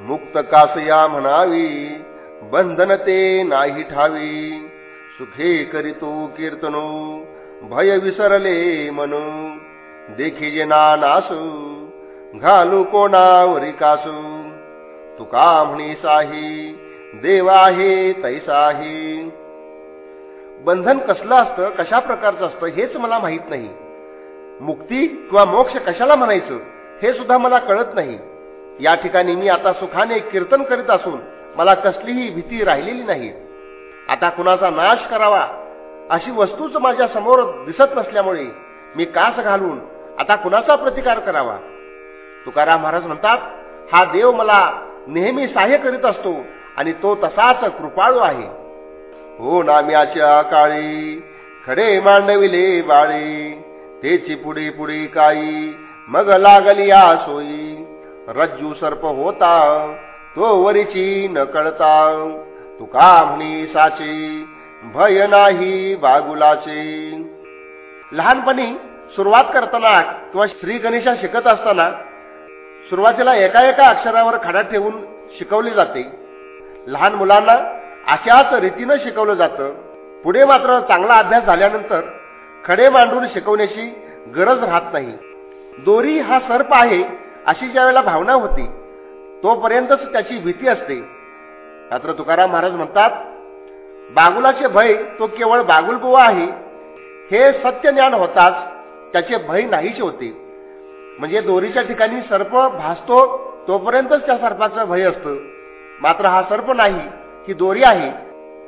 मुक्त कासया म्हणावी बंधन ते नाही ठावी. सुखे करीतो कीर्तनो भय विसरले मनो. देखी जे नासू घालू कोणावरी कासू. तुका म्हणी साही देवाहे तैसाही बंधन कसलं असतं कशा प्रकारचं असतं हेच मला माहीत नाही. मुक्ती किंवा मोक्ष कशाला म्हणायचं हे सुद्धा मला कळत नाही. या ठिकाणी मी आता सुखाने कीर्तन करीत असून मला कसलीही भीती राहिलेली नाही. आता कुणाचा नाश करावा अशी वस्तूच माझ्यासमोर दिसत नसल्यामुळे मी कास घालून आता कुणाचा प्रतिकार करावा? तुकाराम महाराज म्हणतात हा देव मला नेहमी सहाय्य करीत असतो आणि तो तसाच कृपाळू आहे. हो नाम्याच्या काळी खडे मांडविले बाळी तेची पुढे पुढे काई मग लागली या सोयी रज्जू सर्प होता तो वरीची न कळता तुका म्हणी साचे भय नाही बागुलाचे. लहानपणी सुरुवात करताना किंवा श्री गणेशा शिकत असताना सुरुवातीला एका एका अक्षरावर खडा ठेवून शिकवली जाते. लहान मुलांना अशाच रीतीनं शिकवलं जातं. पुढे मात्र चांगला अभ्यास झाल्यानंतर खडे मांडून शिकवण्याची गरज राहत नाही. दोरी हा सर्प आहे अशी ज्या वेळेला भावना होती तोपर्यंतच त्याची भीती असते. मात्र तुकाराम महाराज म्हणतात बागुलाचे भय तो केवळ बागुलबुवा आहे. हे सत्य ज्ञान होताच त्याचे भय नाहीच होते. म्हणजे दोरीच्या ठिकाणी सर्प भासतो तोपर्यंतच त्या सर्पाचं भय असतं. मात्र हा सर्प नाही ही दोरी आहे.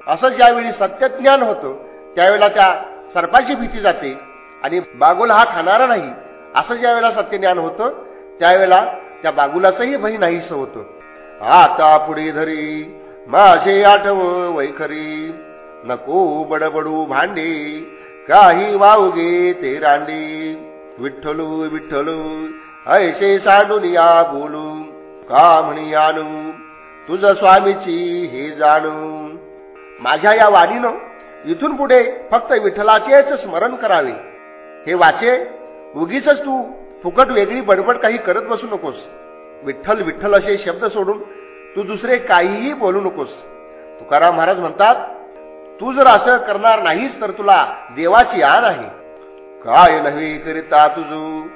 असं ज्यावेळी सत्यज्ञान होतं त्यावेळेला त्या सर्पाची भीती जाते. आणि बागुल हा खाणारा नाही असं ज्यावेळेला सत्यज्ञान होतं त्यावेळेला त्या बागुलाचंही भय नाहीस होतं. आता पुढे धरी माझे आठव वैखरी. नको बडबडू भांडे काही वावगे ते रांडी. विठ्ठलू विठ्ठलू ऐसे सांडून या बोलू. का म्हणी आणू? तुझ स्वामीची हे जाणू. माझ्या या वाणीनं इथून पुढे फक्त विठ्ठलाचेच स्मरण करावे. हे वाचे उगीच तू फुकट वेगळी बडबड काही करत बसू नकोस. विठ्ठल विठ्ठल असे शब्द सोडून तू दुसरे काहीही बोलू नकोस. तुकाराम महाराज म्हणतात तू जर असं करणार नाहीस तर तुला देवाची आण आहे. काय नव्हे करिता तुझू?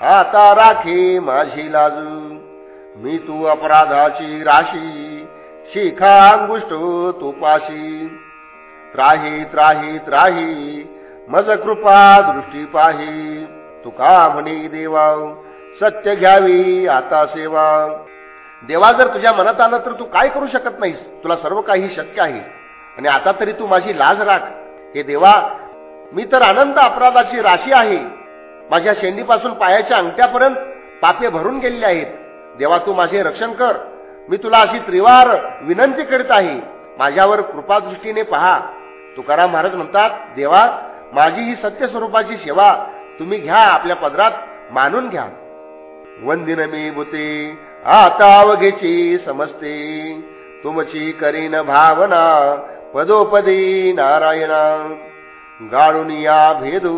आता राखे माझी लाजू. मी तू अपराधाची राशी. शिखा अंगुष्ट तुपाशी त्राही त्राही त्राही. मज कृपा दृष्टी पाही. तुका म्हणे देवा सत्य घ्यावी आता सेवा. देवा जर तुझ्या मनात आलं तर तू काय करू शकत नाहीस? तुला सर्व काही शक्य आहे. आणि आता तरी तू माझी लाज राख. हे देवा मी तर अनंत अपराधाची राशी आहे. माझ्या शेंडीपासून पायाच्या अंगठ्यापर्यंत पापे भरून गेलेले आहेत. देवा तू माझे रक्षण कर. मी तुला अशी त्रिवार विनंती करीत आहे. माझ्यावर कृपादृष्टीने पहा. तुकाराम महाराज म्हणतात देवा माझी ही सत्य स्वरूपाची सेवा तुम्ही घ्या आपल्या पदरात मानून घ्या. वंदिन मी बुते आता अवघेची समजते तुमची करीन भावना पदोपदी नारायणा. गाळून या भेदू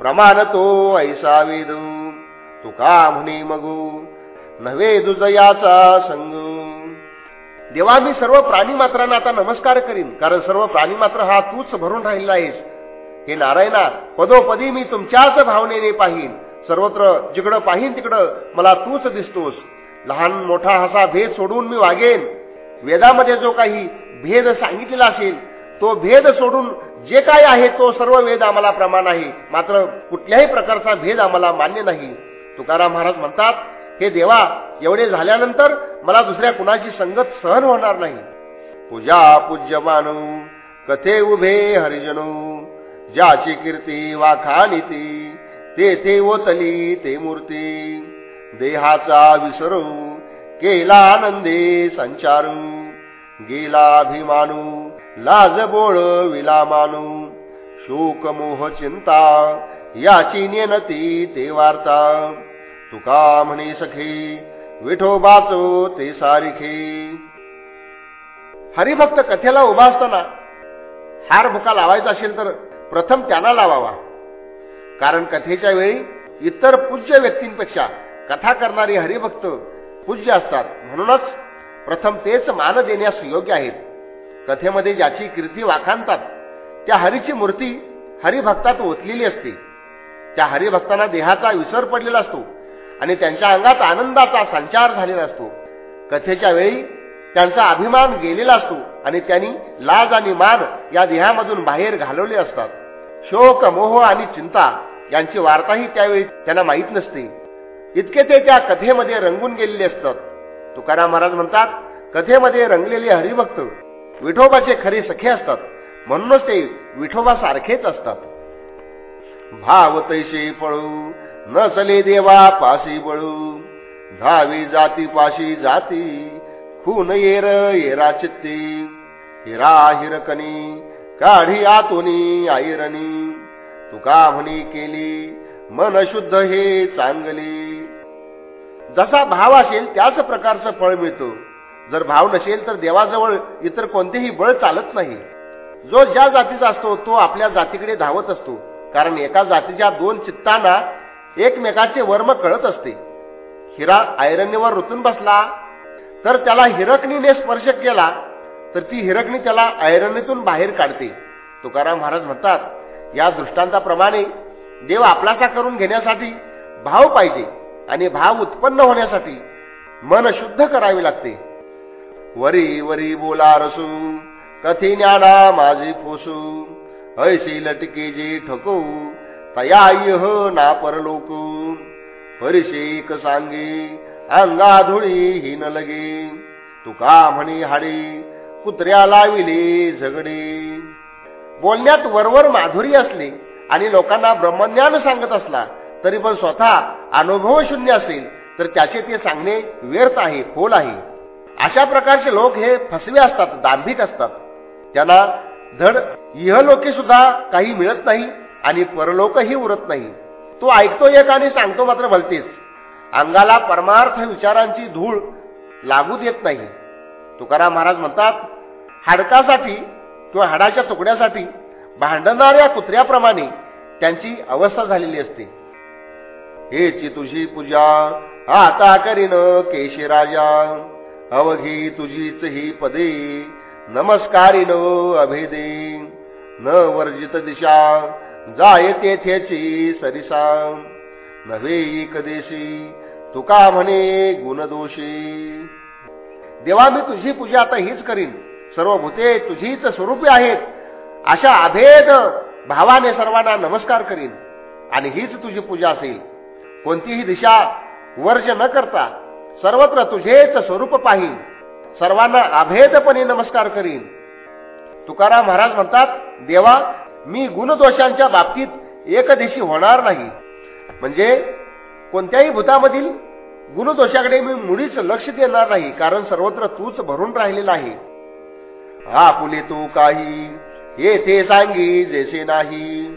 प्रमाण तो ऐसा वेदू. तुका म्हणे मगू नव्हे दुजयाचा संग. देवा मी सर्व प्राणी मात्रांना आता नमस्कार करीन कारण सर्व प्राणी मात्र हा तूच भरून राहिला आहेस. हे नारायणा पदोपदी मी तुमच्याच भावनेने पाहिन. सर्वत्र जिकडं पाहिन तिकडं मला तूच दिसतोस. लहान मोठा हसा भेद सोडून मी वागेन. वेदामध्ये जो काही भेद सांगितलेला असेल तो भेद सोडून जे काय आहे तो सर्व वेद आम्हाला प्रमाण आहे. मात्र कुठल्याही प्रकारचा भेद आम्हाला मान्य नाही. तुकाराम महाराज म्हणतात हे देवा एवढे झाल्यानंतर मला दुसऱ्या कुणाची संगत सहन होणार नाही. पूजा पूज्य मानू कथे उभे हरिजनू? ज्याची कीर्ती वा वाखानिती तेथे ओतली ते मूर्ती. देहाचा विसरू केला आनंदे संचारू. गेला अभिमानू लाज बोळ विला मानू शोक मोह चिंता याची नेनती ते वार्ता. तुका म्हणे सखे विठोबाचो ते सारिखे. हरिभक्त कथेला उभा असताना हार भुका लावायचा असेल तर प्रथम त्यांना लावावा. कारण कथेच्या वेळी इतर पूज्य व्यक्तींपेक्षा कथा करणारे हरिभक्त पूज्य असतात. म्हणूनच प्रथम तेच मान देण्यास योग्य आहेत. कथेमध्ये ज्याची कीर्ती वाखाणतात त्या हरीची मूर्ती हरिभक्तात ओतलेली असते. त्या हरिभक्तांना देहाचा विसर पडलेला असतो आणि त्यांच्या अंगात आनंदाचा संचार झालेला असतो. कथेच्या वेळी त्यांचा अभिमान गेलेला असतो आणि त्यांनी लाज आणि मान या देहामधून बाहेर घालवले असतात. शोक मोह आणि चिंता यांची वार्ताही त्यावेळी त्यांना माहीत नसते. इतके ते त्या कथेमध्ये रंगून गेलेले असतात. तुकाराम महाराज म्हणतात कथेमध्ये रंगलेले हरिभक्त विठोबाचे खरे सखे असतात. म्हणूनच ते विठोबा सारखेच असतात. भाव तैसे पळू न चले देवा पाशी बळू. धावी जाती पाशी जाती खून येर येरा चित्ती. हिरा हिरकणी काढी आतोनी आईरणी तुका म्हणी केली मन शुद्ध हे चांगली. जसा भाव असेल त्याच प्रकारचं फळ मिळतो. जर भाव नसेल तर देवाजवळ इतर कोणतेही बळ चालत नाही. जो ज्या जातीचा असतो तो आपल्या जातीकडे धावत असतो. कारण एका जातीच्या दोन चित्तांना एकमेकाचे वर्म कळत असते. हिरा आयरण्यवर ऋतून बसला तर त्याला हिरकणीने स्पर्श केला तर ती हिरकणी त्याला ऐरणीतून बाहेर काढते. तुकाराम महाराज म्हणतात या दृष्टांताप्रमाणे देव आपलासा करून घेण्यासाठी भाव पाहिजे आणि भाव उत्पन्न होण्यासाठी मन शुद्ध करावे लागते. वरी वरी बोला रसू कथी ज्ञाना माझी पोसू ऐशी लटके जे ठकू तया यह हो ना परलोक परिशेक सांगे अंगा धुळी न लगे तुका म्हणी हाडी कुत्र्याला विले झगडे. बोलण्यात वरवर माधुरी असली आणि लोकांना ब्रह्मज्ञान सांगत असला तरी पण स्वतः अनुभव शून्य असेल तर त्याचे ते सांगणे व्यर्थ आहे खोल आहे. अशा प्रकारचे लोक हे फसवे असतात दांभिक असतात. त्यांना धड इहलोके सुद्धा काही मिळत नाही आणि परलोकही उरत नाही. तो ऐकतो एक आणि सांगतो मात्र भलतेच. अंगाला परमार्थ विचारांची धूळ लागू देत नाही. तुकाराम महाराज म्हणतात हाडकासाठी किंवा हाडाच्या तुकड्यासाठी भांडणाऱ्या कुत्र्याप्रमाणे त्यांची अवस्था झालेली असते. हेची तुझी पूजा आता करीन केशी राजा. अवघी तुझीच ही पदे नमस्कारीन अभेदे. न वर्जित दिशा जाय तेथेची सरिसा. नव्हे कदेशी तुका म्हणे गुणदोषी. देवा मी तुझी पूजा आता हीच करीन. सर्व भूते तुझीच स्वरूपी आहेत. अशा अभेद भावाने सर्वांना नमस्कार करीन. आणि हीच तुझी पूजा असेल. कोणतीही दिशा वर्ज न करता सर्वत्र तुझेच स्वरूप पाहिन. सर्वांना अभेदपणे नमस्कार करीन. तुकाराम महाराज म्हणतात देवा मी गुणदोषांच्या बाबतीत एकदिशी होणार नाही. म्हणजे कोणत्याही भूतामधील गुणदोषाकडे मी मुळीच लक्ष देणार नाही कारण सर्वत्र तूच भरून राहिलेला आहे. हा पुले तू काही येथे सांगी जैसे नाही.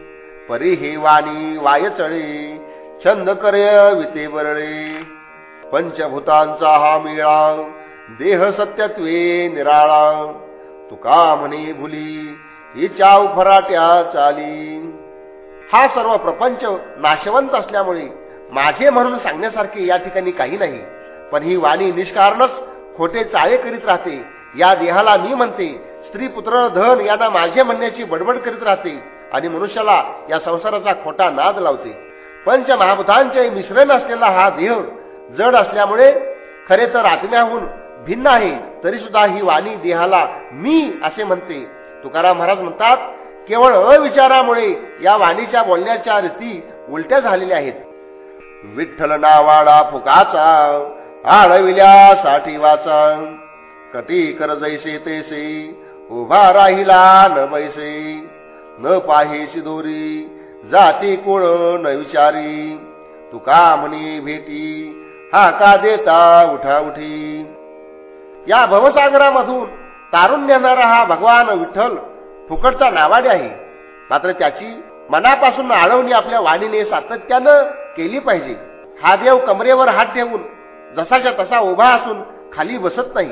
परी हे वाणी वाय चळे छंद करय विते बरळे पंचभूतांचा हा मिळा देह सत्यत्वे निराळा. तुका म्हणे भुली हिच्या फराट्या चाली. हा सर्व प्रपंच नाशवंत असल्यामुळे माझे म्हणून सांगण्यासारखे या ठिकाणी काही नाही. पण ही वाणी निष्कारणच खोटे चाळे करीत राहते. या देहाला मी म्हणते स्त्री पुत्र धन यांना माझे म्हणण्याची बडबड करीत राहते आणि मनुष्याला या संसाराचा खोटा नाद लावते. पंच महाभूतांचे मिश्रण असलेला हा देह जड असल्यामुळे खरे तर आत्म्याहून भिन्न आहे तरी सुद्धा ही वाणी देहाला मी असे म्हणते. तुकाराम महाराज म्हणतात केवळ अविचारामुळे या वाणीच्या बोलण्याच्या रीती उलट्या झालेल्या आहेत. विठ्ठल नावाडा फुकाचा आळविल्यासाठी वाचा. कती कर जैसे तैसे उभा राहिला न बैसे. न पाहिशी दोरी जाती कुळ न विचारी. तुका म्हणी भेटी हा का देता उठा उठी. या भवसागरामधून तारून नेणारा हा भगवान विठ्ठल फुकटचा नावाडे आहे. मात्र त्याची मनापासून आळवणी आपल्या वाणीने सातत्यानं केली पाहिजे. हा देव कमरेवर हात ठेवून जसाच्या तसा उभा असून खाली बसत नाही.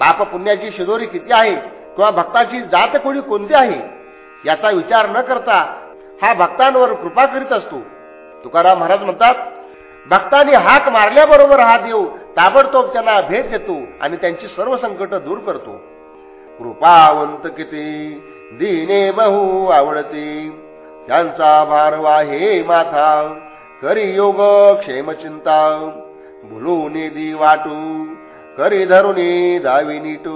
पाप पुण्याची शिदोरी किती आहे किंवा भक्ताची जात कोणी कोणती आहे याचा विचार न करता हा भक्तांवर कृपा करीत असतो. तुकाराम महाराज म्हणतात भक्तांनी हाक मारल्याबरोबर हा देव ताबडतोब त्यांना भेट देतो आणि त्यांची सर्व संकट दूर करतो. कृपावंत किती दिने बहु आवडते. त्यांचा भारवा हे माथा करी योग क्षेम चिंता दी वाटू करी धरुनी दावी नीटू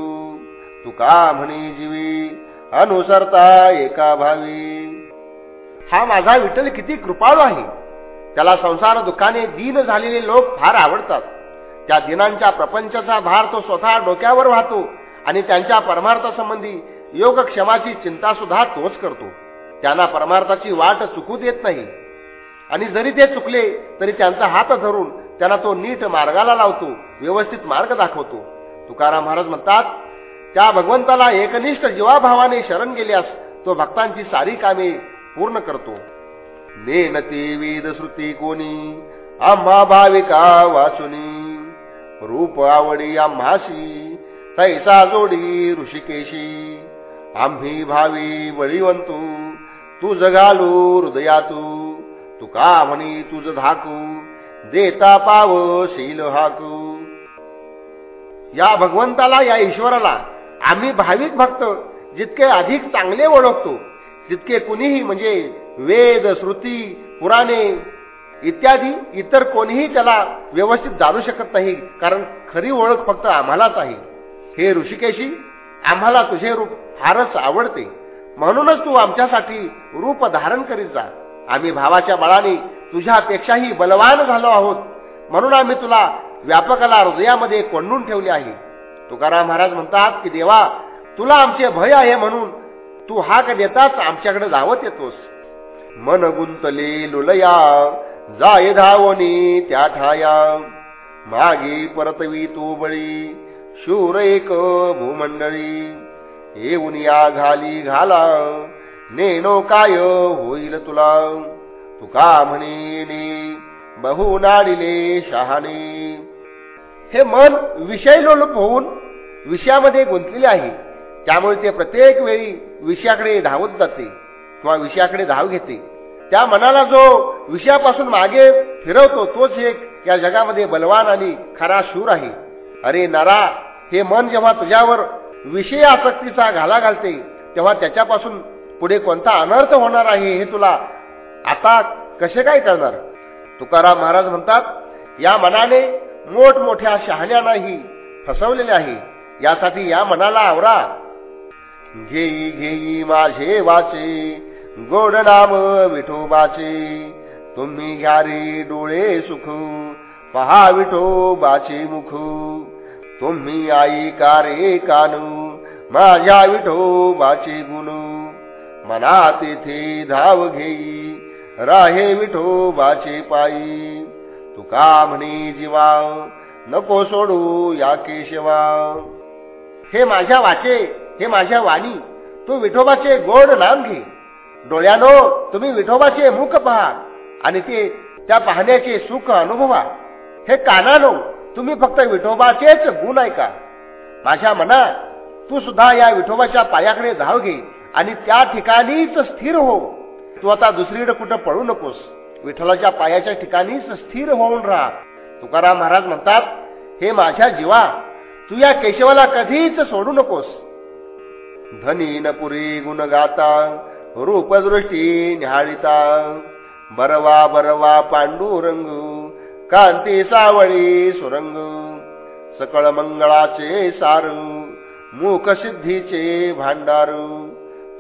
तुका म्हणी जीवी अनुसरता एका भावी. हा माझा विठ्ठल किती कृपाळू आहे. त्याला संसार दुःखाने दीन झालेले लोक फार आवडतात. त्या दिनांच्या प्रपंचाचा भार तो स्वतः डोक्यावर वाहतो आणि त्यांच्या परमार्थासंबंधी योगक्षमाची चिंता सुद्धा तोच करतो. त्यांना परमार्थाची वाट चुकू देत नाही. आणि जरी ते चुकले तरी त्यांचा हात धरून त्यांना तो नीट मार्गाला लावतो व्यवस्थित मार्ग दाखवतो. तुकाराम महाराज म्हणतात त्या भगवंताला एकनिष्ठ जीवाभावाने शरण गेल्यास तो भक्तांची सारी कामे पूर्ण करतो. नेनती वेद श्रुती कोणी आम्हा भाविका वाचुनी. रूप आवडी आम्हाशी तैसा जोडी ऋषिकेशी. आम्ही भावी बळीवंतू तू जगालू हृदयातू. तुका म्हणी तुझ धाकू देता पाव शील हाकू. या भगवंताला या ईश्वराला आम्ही भाविक भक्त जितके अधिक चांगले ओळखतो तितके कुणीही म्हणजे वेद श्रुती पुराणे इत्यादी इतर कोणीही त्याला व्यवस्थित जाणू शकत नाही कारण खरी ओळख फक्त आम्हालाच आहे. हे ऋषिकेशी आम्हाला तुझे रूप फारच आवडते. म्हणूनच तू आमच्यासाठी रूप धारण करीत जा. आम्ही भावाच्या बळाने तुझ्यापेक्षाही बलवान झालो आहोत. म्हणून आम्ही तुला व्यापकाला हृदयामध्ये कोंडून ठेवले आहे. तुकाराम महाराज म्हणतात की देवा तुला आमचे भय आहे म्हणून तू हाक देताच आमच्याकडे धावत येतोस. मन गुंतले लुलया जाय धावनी त्या ठाया. मागे परतवी तू बळी शूर एक भूमंडळी. येऊन या घाली घाला नेणो काय होईल तुला. तुका म्हणे बहु नाडिले शहाणे. हे मन विषय लोलूप होऊन विषयामध्ये गुंतलेले आहे. त्यामुळे ते प्रत्येक वेळी विषयाकडे धावत जाते किंवा विषयाकडे धाव घेते. त्या मनाला जो विषयापासून मागे फिरवतो तोच एक या जगामध्ये बलवान आणि खरा शूर आहे. अरे नारा हे मन जेव्हा तुझ्यावर विषय आसक्तीचा घाला घालते तेव्हा त्याच्यापासून पुढे कोणता अनर्थ होणार आहे हे तुला आता कसे काय करणार तुकाराम महाराज म्हणतात या मनाने मोठमोठ्या शहाण्यानाही फसवलेले आहे. यासाठी या मनाला आवरा. घेई घेई माझे वाचे गोड नाम विठोबाचे. तुम्ही घ्या रे डोळे सुख पहा विठोबाचे मुख. तुम्ही आई का रे कानू माझ्या विठोबाचे गुणू. मना तेथे धाव घेई राहे विठोबाचे पायी. तुका म्हणे जीवा नको सोडू या केशवा हे माझ्या वाचे हे माझ्या वाणी तू विठोबाचे गोड नाम घे. डोळ्यानो तुम्ही विठोबाचे मुख पहा आणि ते त्या पाहण्याचे सुख अनुभवा. हे कानानो तुम्ही फक्त विठोबाचेच गुण ऐका. माझ्या मना तू सुद्धा या विठोबाच्या पायाकडे धाव घे. आणि त्या ठिकाणीच स्थिर हो. तू आता दुसरीकडे कुठं पळू नकोस. विठ्ठलाच्या पायाच्या ठिकाणीच स्थिर होऊन राहा. तुकाराम महाराज म्हणतात हे माझ्या जीवा तू या केशवाला कधीच सोडू नकोस. धनी न पुरी गुण गाता रूपदृष्टी निहाळिता बरवा बरवा पांडुरंग कांती सावळी सुरंग. सकळ मंगळाचे सारू मुख सिद्धीचे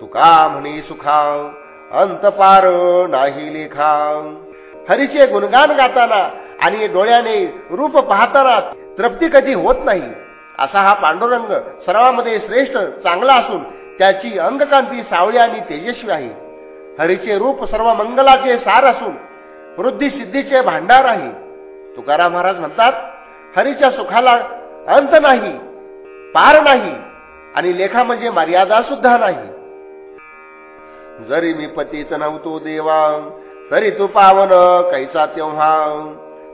तुका म्हणी सुखाव? अंतपार नाही लेखाव. हरीचे गुणगान गाताना आणि डोळ्याने रूप पाहताना तृप्ती कधी होत नाही. असा हा पांडुरंग सर्वांमध्ये श्रेष्ठ चांगला असून त्याची अंगकांती सावळी आणि तेजस्वी आहे. हरीचे रूप सर्व मंगलाचे सार असून वृद्धी सिद्धीचे भांडार आहे. तुकाराम महाराज म्हणतात हरीच्या सुखाला अंत नाही पार नाही आणि लेखा म्हणजे मर्यादा सुद्धा नाही. जरी मी पतीच नव्हतो देवा तरी तू पावन कैसा तेव्हा?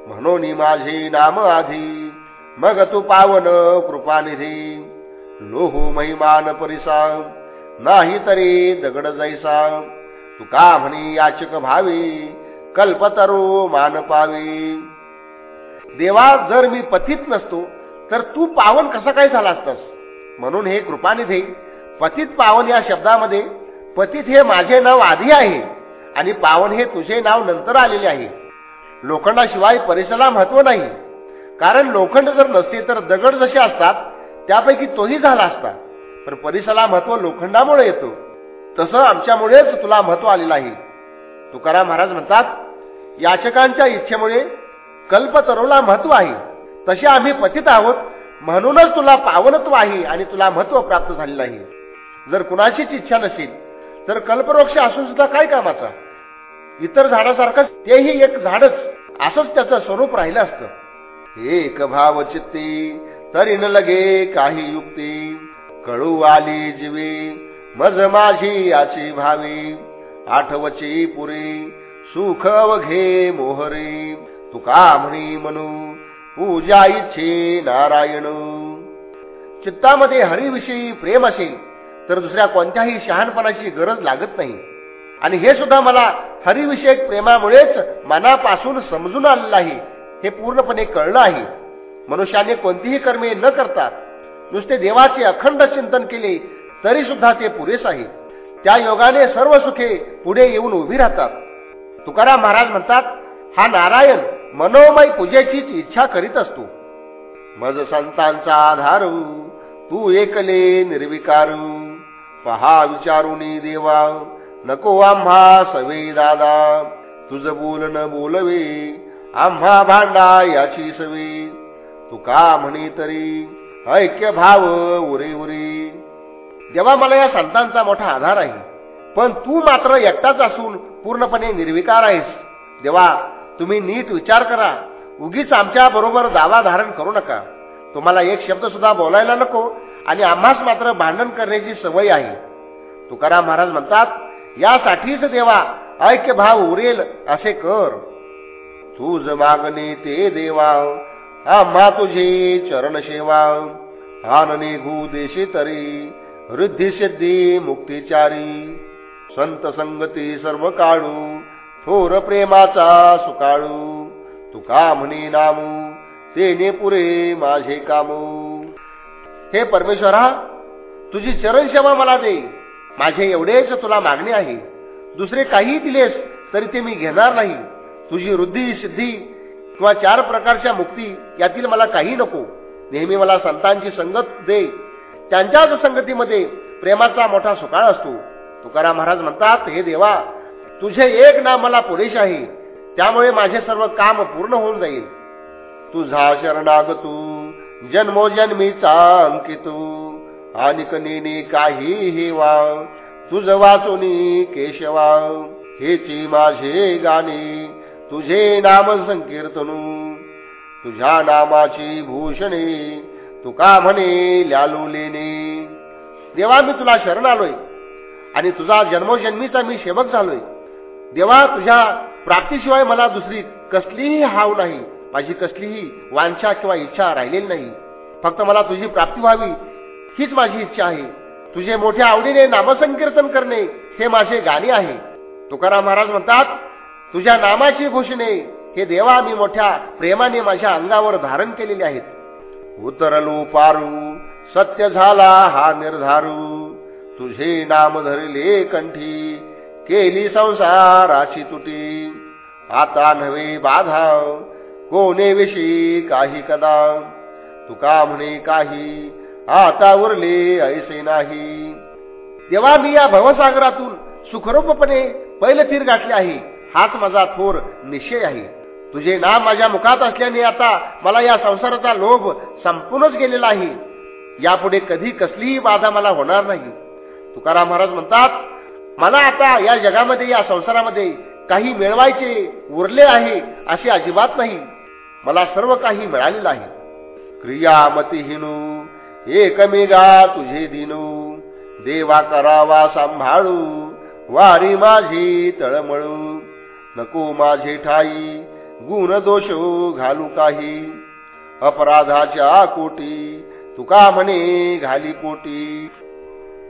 म्हणून माझे नाम आधी मग तू पावन कृपानिधी. लोहो महिमान परिसा नाही तरी दगड जैसा. तू का म्हणी याचक भावी कल्पतरू मान पावी? देवा जर मी पतित नसतो तर तू पावन कसा काय झाला असतास म्हणून हे कृपानिधी पतित पावन या शब्दामध्ये पतित हे माझे नाव आधी आहे आणि पावन हे तुझे नाव नंतर आलेले आहे. लोखंडाशिवाय परिसराला महत्त्व नाही. कारण लोखंड जर नसते तर दगड जसे असतात त्यापैकी तोही झाला असता. पण परिसराला महत्त्व लोखंडामुळे येतो. तसं आमच्यामुळेच तुला महत्त्व आलेलं आहे. तुकाराम महाराज म्हणतात याचकांच्या इच्छेमुळे कल्पतरूला महत्त्व आहे. तसे आम्ही पतित आहोत म्हणूनच तुला पावनत्व आहे आणि तुला महत्त्व प्राप्त झालेलं आहे. जर कुणाचीच इच्छा नसेल तर कल्पवृक्ष असून सुद्धा काय कामाचा? इतर झाडासारखंच तेही एक झाडच. असंच त्याचं स्वरूप राहिलं असतं. एक भाव चित्ती तरी न लगे काही युक्ती. कळू आली जीवी मज माझी याची भावी. आठवची पुरी सुख घे मोहरी. तुका म्हणी म्हणू पूजा इच्छे नारायण. चित्तामध्ये हरिविषयी प्रेम असेल तर दुसऱ्या कोणत्याही शहाणपणाची गरज लागत नाही. आणि हे सुद्धा मला हरिविषयक प्रेमामुळेच मनापासून समजून आलेलं आहे. हे पूर्णपणे कळलं आहे. मनुष्याने कोणतीही कर्मे न करता नुसते देवाचे अखंड चिंतन केले तरी सुद्धा ते पुरेस आहे. त्या योगाने सर्व सुखे पुढे येऊन उभी राहतात. तुकाराम महाराज म्हणतात हा नारायण मनोमय पूजेचीच इच्छा करीत असतो. मज संतांचा आधारू तू एकले निर्विकारू. पहा विचारुनी देवा. नको आम्हा सवे दादा. तुझ बोल न बोलवे आम्हा भांडा याची सवे. तू का म्हणे तरी? ऐक्य भाव उरे उरे. देवा मला या संतांचा मोठा आधार आहे. पण तू मात्र एकटाच असून पूर्णपणे निर्विकार आहेस. देवा तुम्ही नीट विचार करा. उगीच आमच्या बरोबर दावा धारण करू नका. तुम्हाला एक शब्द सुद्धा बोलायला नको. आणि आम्हास मात्र भांडण करण्याची सवय आहे. तुकाराम महाराज म्हणतात यासाठीच देवा ऐक्य भाव उरेल असे कर. तुझ मागणे ते देवा आम्हा तुझे चरण सेवा हानने घू देशी तरी वृद्धी सिद्धी मुक्तिचारी संत संगती सर्व काळू थोर प्रेमाचा सुकाळू. तुका म्हणे नामू तेने पुरे माझे कामू. हे परमेश्वरा तुझी चरण सेवा मला दे. माझे एवढेच तुला मागणे आहे. दुसरे काही दिलेस तरी ते मी घेणार नाही. तुझी वृद्धी सिद्धी किंवा चार प्रकारच्या मुक्ती यातील मला काही नको. नेहमी मला संतांची संगत दे. त्यांच्याच संगतीमध्ये प्रेमाचा मोठा सुकाळ असतो. तुकाराम महाराज म्हणतात हे देवा तुझे एक नाम मला पुरेश आहे. त्यामुळे माझे सर्व काम पूर्ण होऊन जाईल. तुझा शरणागतू. जन्मोजन्मीचा अंकितू. आणि नेने काही हेवा तुझ वाचोनी केशवा हेची माझे गाणे तुझे नाम संकीर्तनू. तुझ्या नामाची भूषणे तुका म्हणे लालू लेने देवा मी तुला शरण आलोय. आणि तुझा जन्मोजन्मीचा मी सेवक झालोय. देवा तुझ्या प्राप्तीशिवाय मला दुसरी कसलीही हाव नाही. माझी कसलीही वांछा किंवा इच्छा राहिलेली नाही. फक्त मला तुझी प्राप्ती व्हावी हीच माझी इच्छा आहे. तुझे मोठ्या आवडीने नामसंकीर्तन करणे हे माझे गाणे आहे. तुकाराम महाराज म्हणतात तुझ्या नामाची घोषणे हे देवा मी मोठ्या प्रेमाने माझ्या अंगावर धारण केलेले आहेत. उतरलो पारू सत्य झाला हा निर्धारू. तुझे नाम धरले कंठी केली संसाराची तुटी. आता नव्हे बाधाव कोणे विषयी काही कदा? तुका म्हणे काही. आता उरले ऐसे नाही. तेव्हा मी या भवसागरातून सुखरूपपणे पहिले तीर गाठले आहे. हाच माझा थोर निश्चय आहे. तुझे नाम माझ्या मुखात असल्याने आता मला या संसाराचा लोभ संपूर्णच गेलेला आहे. यापुढे कधी कसलीही बाधा मला होणार नाही. तुकाराम महाराज म्हणतात मला आता या जगामध्ये या संसारामध्ये काही मिळवायचे उरले आहे असे अजिबात नाही. मला सर्व काही मिळालेलं आहे. क्रियामतीहीनू एकमेगा तुझे दिनू. देवा करावा सांभाळू वारी माझी तळमळू. नको माझे ठाई गुण दोष घालू काही. अपराधाच्या कोटी तुका म्हणे घाली पोटी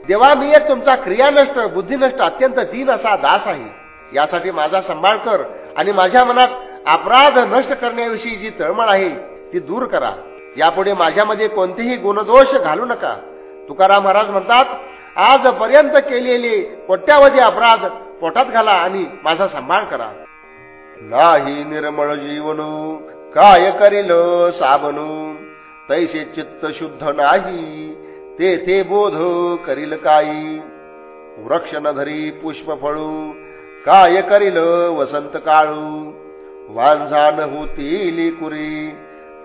देवा मी एक तुमचा क्रियानष्ट बुद्धिनष्ट अत्यंत दीन असा दास आहे. यासाठी माझा सांभाळ कर आणि माझ्या मनात अपराध नष्ट करण्याविषयी जी तळमळ आहे ती दूर करा. यापुढे माझ्यामध्ये कोणतेही गुणदोष घालू नका. तुकाराम महाराज म्हणतात आजपर्यंत केलेले कोट्यावधी अपराध पोटात घाला आणि माझा सांभाळ करा. नाही निर्मळ जीवनू काय करील साबनू तैसे चित्त शुद्ध नाही ते ते बोध करील काही? वृक्ष न धरी पुष्प फळू काय करील वसंत काळू? वांझान होती कुरी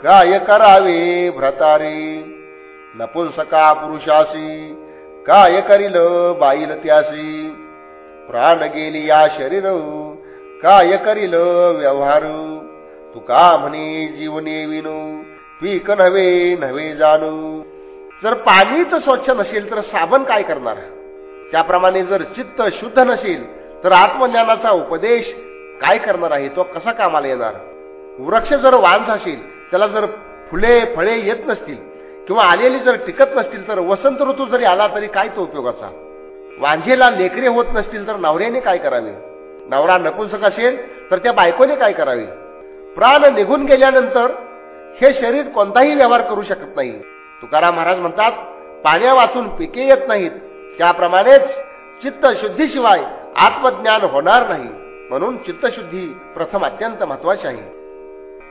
काय करावे भ्रतारी नपुंसका पुरुषासी. काय करील बाईल त्यासी? प्राण गेली या शरीर. काय करील व्यवहार? तुका म्हणे जीवने विनू पीक नव्हे नव्हे जाणू. जर पाणीच स्वच्छ नसेल तर साबण काय करणार? त्याप्रमाणे जर चित्त शुद्ध नसेल तर आत्मज्ञानाचा उपदेश काय करणार आहे तो कसा कामाला येणार? वृक्ष जर वांझ असेल त्याला जर फुले फळे येत नसतील किंवा आलेली जर टिकत नसतील तर वसंत ऋतू जरी आला तरी काय तो उपयोगाचा वांझेला लेकरे होत नसतील तर नवऱ्याने काय करावे? नवरा नपुंसक असेल तर त्या बायकोने काय करावे? प्राण निघून गेल्यानंतर हे शरीर कोणताही व्यवहार करू शकत नाही. तुकाराम महाराज म्हणतात पाण्या वाचून पिके येत नाहीत. त्याप्रमाणेच चित्त शुद्धीशिवाय आत्मज्ञान होणार नाही. म्हणून चित्तशुद्धी प्रथम अत्यंत महत्वाची आहे.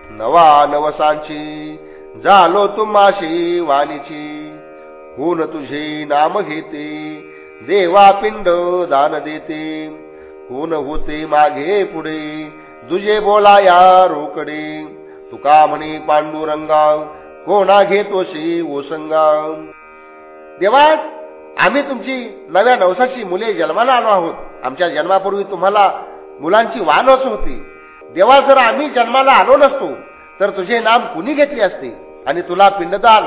नवा नवसांची झालो तुम्हाशी वाणीची. हून तुझे नाम घेते देवा पिंड दान देते. होन होते मागे पुढे तुझे बोलाया रोकडे. तुका म्हणे पांडुरंगा कोणा घेतोशी ओसंगा? देवा आम्ही तुमची नव्या नवसाची मुले जन्माला आलो आहोत. आमच्या जन्मापूर्वी तुम्हाला मुलांची वानच होती. देवा जर आम्ही जन्माला आलो नसतो तर तुझे नाम कुणी घेतले असते? आणि तुला पिंडदान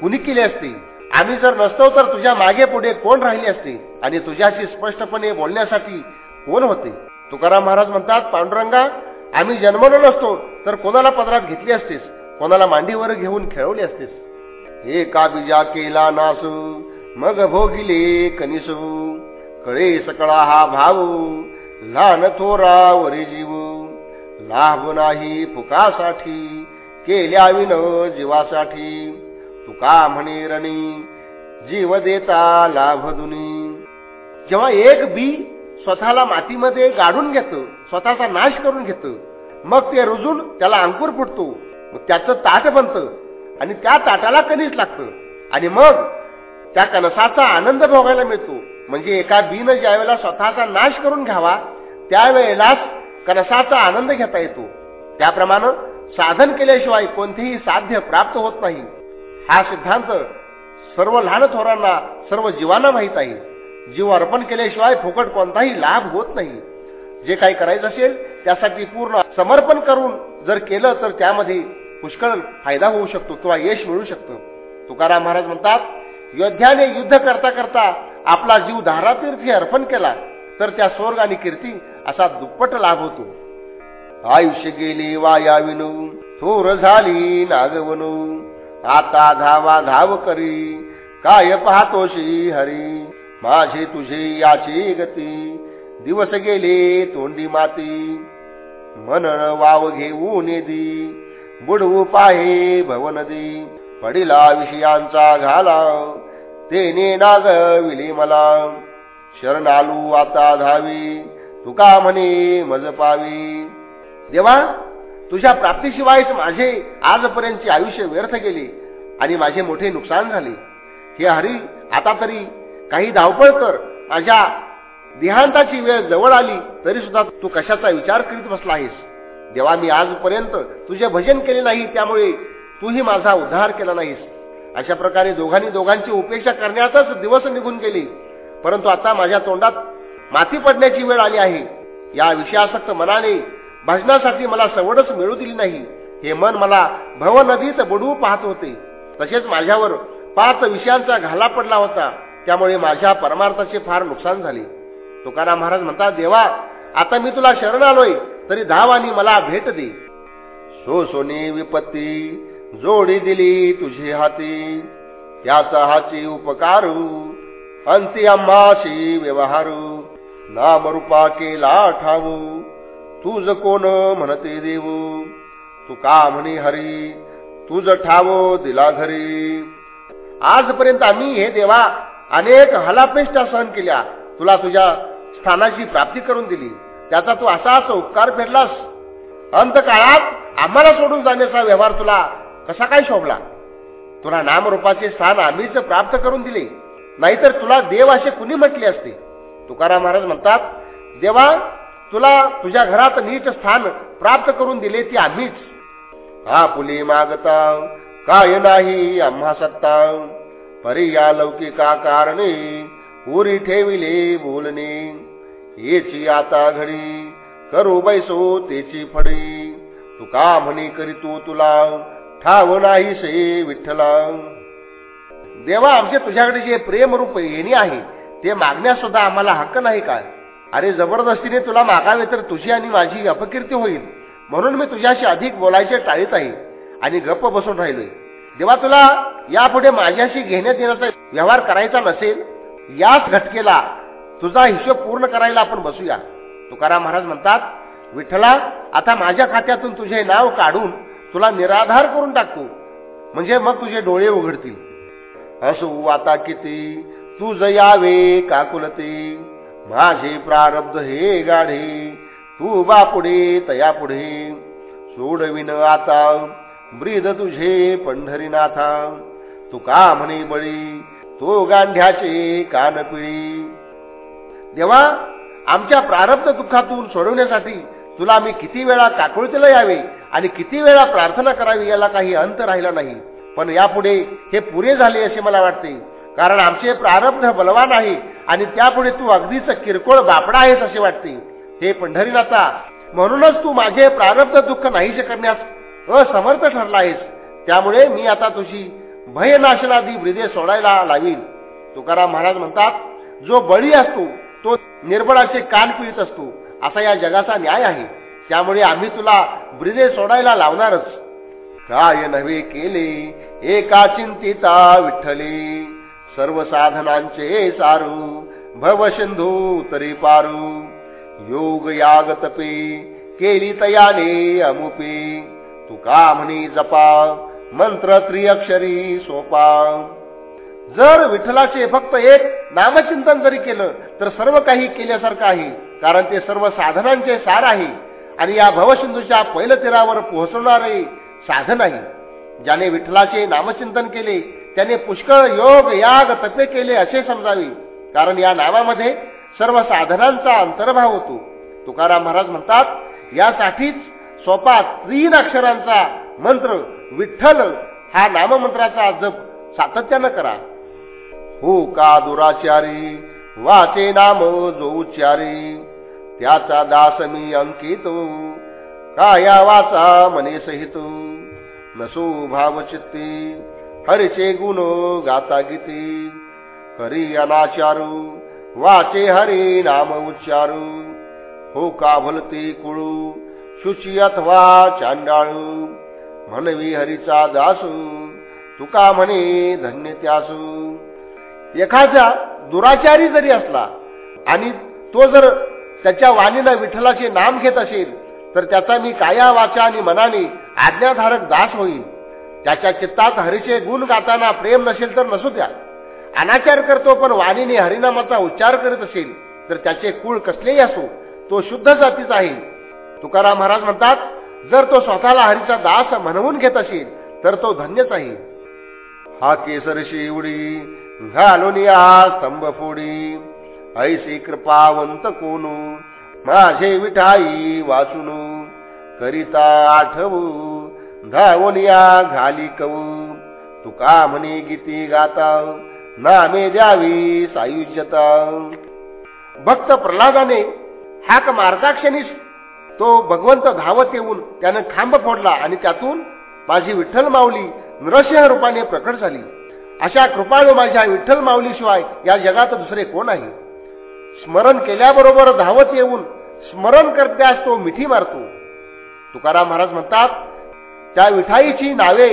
कुणी केले असते? आम्ही जर नसतो तर तुझ्या मागे पुढे कोण राहिले असते? आणि तुझ्याशी स्पष्टपणे बोलण्यासाठी कोण होते? तुकाराम महाराज म्हणतात पांडुरंगा आम्ही जन्मलो नसतो तर कोणाला पदरात घेतली असतेस? कोणाला मांडीवर घेऊन खेळवले असतेस? एका बीजा केला नासू? मग भोगिले कनिसू? कळे सकळा हा भाऊ? लहान थोरा वरे जीव. लाभ नाही फुकासाठी केल्या विन जीवासाठी. तुका म्हणे रणी जीव देता लाभ दुनी. जेव्हा एक बी स्वतःला मातीमध्ये गाडून घेतं स्वतःचा नाश करून घेतं मग ते रुजून त्याला अंकुर फुटतो. मग त्याचं ताट बनतं आणि त्या ताटाला कणीच लागतं. आणि मग त्या कणसाचा आनंद भोगायला मिळतो. म्हणजे एका बीनं ज्यावेळेला स्वतःचा नाश करून घ्यावा त्यावेळेलाच कणसाचा आनंद घेता येतो. त्याप्रमाणे साधन केल्याशिवाय कोणतेही साध्य प्राप्त होत नाही. हा सिद्धांत सर्व लहान थोरांना सर्व जीवांना माहीत आहे. जीव अर्पण केल्याशिवाय फुकट कोणताही लाभ होत नाही. जे काही करायचं असेल त्यासाठी पूर्ण समर्पण करून जर केलं तर त्यामध्ये पुष्कळ फायदा होऊ शकतो किंवा यश मिळू शकतं. तुकाराम महाराज म्हणतात योद्ध्याने युद्ध करता करता आपला जीव धारातीर्थी अर्पण केला तर त्या स्वर्ग आणि कीर्ती असा दुप्पट लाभ होतो. आयुष्य गेले वाया विनू थोर झाली नागवनू आता धावा धाव करी काय पाहतोशी हरी? माझे तुझे याची गती. दिवस गेले तोंडी माती. मनन वाव घेऊन दी बुडवू पाहे भवनदी. पडिला विषयांचा घालाव तेने नाग विले मला. शरणालू आता धावी तुका म्हणे मज पावी. देवा तुझ्या प्राप्तीशिवायच माझे आजपर्यंतचे आयुष्य व्यर्थ गेले आणि माझे मोठे नुकसान झाले. हे हरी आता तरी काही धावपळ कर. माझ्या देहांताची वेळ जवळ आली तरी सुद्धा तू कशाचा विचार करीत बसला आहेस? देवा मी आजपर्यंत तुझे भजन केले नाही त्यामुळे तूही माझा उद्धार केला नाहीस. अशा प्रकारे दोघांनी दोघांची उपेक्षा करण्यातच दिवस निघून गेले. परंतु आता माझ्या तोंडात माती पडण्याची वेळ आली आहे. या विषयासक्त मनाने भजनासाठी मला सवडच मिळू दिली नाही. हे मन मला भव नदीत बुडवू पाहत होते. तसेच माझ्यावर पाच विषयांचा घाला पडला होता. त्यामुळे माझ्या परमार्थाचे फार नुकसान झाले. तुकाराम महाराज म्हणतात देवा आता मी तुला शरण आलोय तरी धाव आणि मला भेट दे. सो सोनी विपत्ती जोडी दिली तुझी हाती. त्याचा हाची उपकारू अंती आम्हाशी व्यवहारू. नामरूपा केला ठावू तुझ कोण म्हणते देऊ? तू का म्हणी हरी तुझ ठाव दिला घरी. आजपर्यंत आम्ही हे देवा अनेक हलापेष्टा सहन केल्या. तुला तुझ्या स्थानाची प्राप्ती करून दिली. त्याचा तू असाच उपकार फेडलास. अंतकाळात आम्हाला सोडून जाण्याचा व्यवहार तुला कसा काय शोभला? तुला नामरूपाचे स्थान आम्हीच प्राप्त करून दिले. नाहीतर तुला देव असे कुणी म्हटले असते? तुकाराम महाराज म्हणतात देवा तुला तुझ्या घरात नीट स्थान प्राप्त करून दिले ती आम्हीच. हा पुली मागता काय नाही आम्हा सत्ता. परी या लौकिका कारणे उरी ठेविले बोलणे येची आता घडी करू बैसो तेची फडी. तू का म्हणे करी तू तुला ठाव नाही से विठ्ठला. देवा आमचे तुझ्याकडे जे प्रेम रूप आहे ते मागण्यास सुद्धा आम्हाला हक्क नाही काय? अरे जबरदस्तीने तुला मागावे तर तुझी आणि माझी अपकीर्ती होईल. म्हणून मी तुझ्याशी अधिक बोलायचे टाळीत आहे आणि गप्प बसून राहिलोय. देवा तुला यापुढे माझ्याशी घेण्यात येण्याचा व्यवहार करायचा नसेल याच घटकेला तुझा हिशोब पूर्ण करायला आपण बसूया. तुकाराम महाराज म्हणतात विठ्ठला आता माझ्या खात्यातून तुझे नाव काढून तुला निराधार करून टाकतो म्हणजे मग तुझे डोळे उघडतील. असू आता किती तुझ यावे काकुलते. माझे प्रारब्ध हे गाढे तू बा पुढे तया पुढे सोडविन आता ब्रीद तुझे पंढरीनाथा. तू का म्हणे बळी तो गांध्याचे कानपिळी. देवा आमच्या प्रारब्ध दुःखातून सोडवण्यासाठी तुला मी किती वेळा काकुळतेला यावे आणि किती वेळा प्रार्थना करावी याला काही अंत राहिला नाही. पण यापुढे हे पुरे झाले असे मला वाटते. कारण आमचे प्रारब्ध बलवान आहे आणि त्यापुढे तू अगदीच किरकोळ बापडा आहेस असे वाटते. हे पंढरीनाथा म्हणूनच तू माझे प्रारब्ध दुःख नाहीसे करण्यास असमर्थ ठरला आहेस. त्यामुळे मी आता तुझी भयनाशनादी ब्रिदे सोडायला लावीन. तुकाराम महाराज म्हणतात जो बळी असतो तो निर्बळाचे कान पिळत असतो. असा या जगाचा न्याय आहे. त्यामुळे आम्ही तुला ब्रिजे सोडायला लावणारच. काय नव्हे केले एका चिंतिता विठ्ठली. सर्व साधनांचे सारू भव सिंधू तरी पारू. योग याग तपे केली तयाने अमुपे. तुका म्हणी जपा मंत्र त्रिअक्षरी सोपा. जर विठ्ठलाचे फक्त एक नामचिंतन जरी केलं तर सर्व काही केल्यासारखं आहे. कारण ते सर्व साधनांचे सार आहे आणि या भवसिंधूच्या पहिल्या तीरावर पोहोचवणारे साधन आहे. ज्याने विठ्ठलाचे नामचिंतन केले त्याने पुष्कळ योग याग तपे केले असे समजावे. कारण या नावामध्ये सर्व साधनांचा अंतर्भाव होतो. तुकाराम महाराज म्हणतात यासाठीच सोपा तीन अक्षरांचा मंत्र विठ्ठल हा नाममंत्राचा जप सातत्यानं करा. हो का दुराचारी वाचे नाम जो उच्चारी त्याचा दास मी अंकित. काया वाचा मने सहित. नसो भाव चित्ती. हरिचे गुण गाता गीती. हरी अनाचारू. वाचे हरी नाम उच्चारू. हो का भलती कुळू. शुची अथवा चांडाळू. म्हणवी हरीचा दासू. तुका म्हणे धन्य त्यासू. एखाद्या दुराचारी जरी असला आणि तो जर त्याच्या वाणीनं विठ्ठलाचे नाम घेत असेल तर त्याचा मी काया वाचा आणि मनाने आज्ञाधारक दास होईल त्याच्या चित्तात हरीचे गुण गाताना प्रेम नसेल तर नसू द्या. अनाचार करतो पण वाणीने हरिनामाचा उच्चार करीत असेल तर त्याचे कुळ कसलेही असो तो शुद्ध जातीचा आहे. तुकाराम महाराज म्हणतात जर तो स्वतःला हरीचा दास म्हणवून घेत असेल तर तो धन्यच आहे. हा केसर शिवडी घालून या स्तंभ फोडी. ऐशी कृपावंत कोणू माझे विठाई वाचून. करिता आठवू धावून या घाली कवू. तुका म्हणे गीती गाता नामे द्यावी सायुज्यता भक्त प्रल्हादाने हाक मार्गाक्षणीच तो भगवंत धावत येऊन त्यानं खांब फोडला आणि त्यातून माझी विठ्ठल माऊली नृसिंह रूपाने प्रकट झाली. अशा कृपाळू माझ्या विठ्ठल माऊलीशिवाय या जगात दुसरे कोण आहे? स्मरण केल्याबरोबर धावत येऊन स्मरण करत्यास तो मिठी मारतो. तुकाराम महाराज म्हणतात त्या विठाईची नावे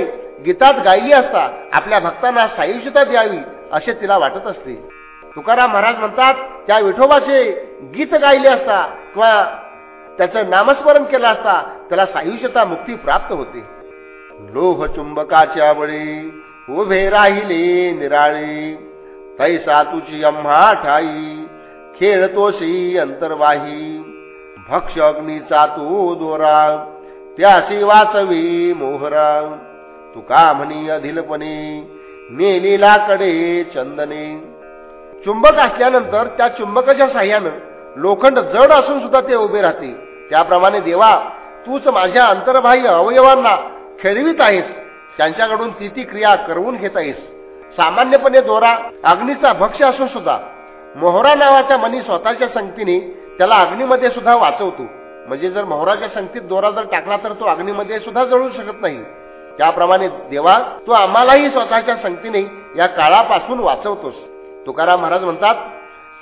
गीतात गायली असता आपल्या भक्तांना सायुज्यता द्यावी असे तिला वाटत असते. तुकाराम महाराज म्हणतात त्या विठोबाचे गीत गायले असता किंवा त्याचं नामस्मरण केलं असता त्याला सायुष्यता मुक्ती प्राप्त होते. लोह चुंबकाच्या बळी उभे राहिले निराळे. तैसा तुझी अम्हा ठाई. खेळतोशी अंतर्वाही. भक्ष अग्नीचा तू दोरा त्याशी वाचवी मोहरा. तुका म्हणी अधिलपणे नेलीला कडे चंदने. चुंबक असल्यानंतर त्या चुंबकाच्या साह्यानं लोखंड जड असून सुद्धा ते उभे राहते. त्याप्रमाणे देवा तूच माझ्या अंतर्बाह्य अवयवांना खेळवीत आहेस. त्यांच्याकडून ती ती क्रिया करवून घेत आहेस. सामान्यपणे दोरा अग्नीचा भक्ष असून सुद्धा मोहरा नावाच्या मनी स्वतःच्या संगतीने त्याला अग्नीमध्ये सुद्धा वाचवतो. म्हणजे जर मोहराच्या संगतीत दोरा जर टाकला तर तो अग्नीमध्ये सुद्धा जळू शकत नाही. त्याप्रमाणे देवा तू आम्हालाही स्वतःच्या संगतीने या काळापासून वाचवतोस. तुकाराम महाराज म्हणतात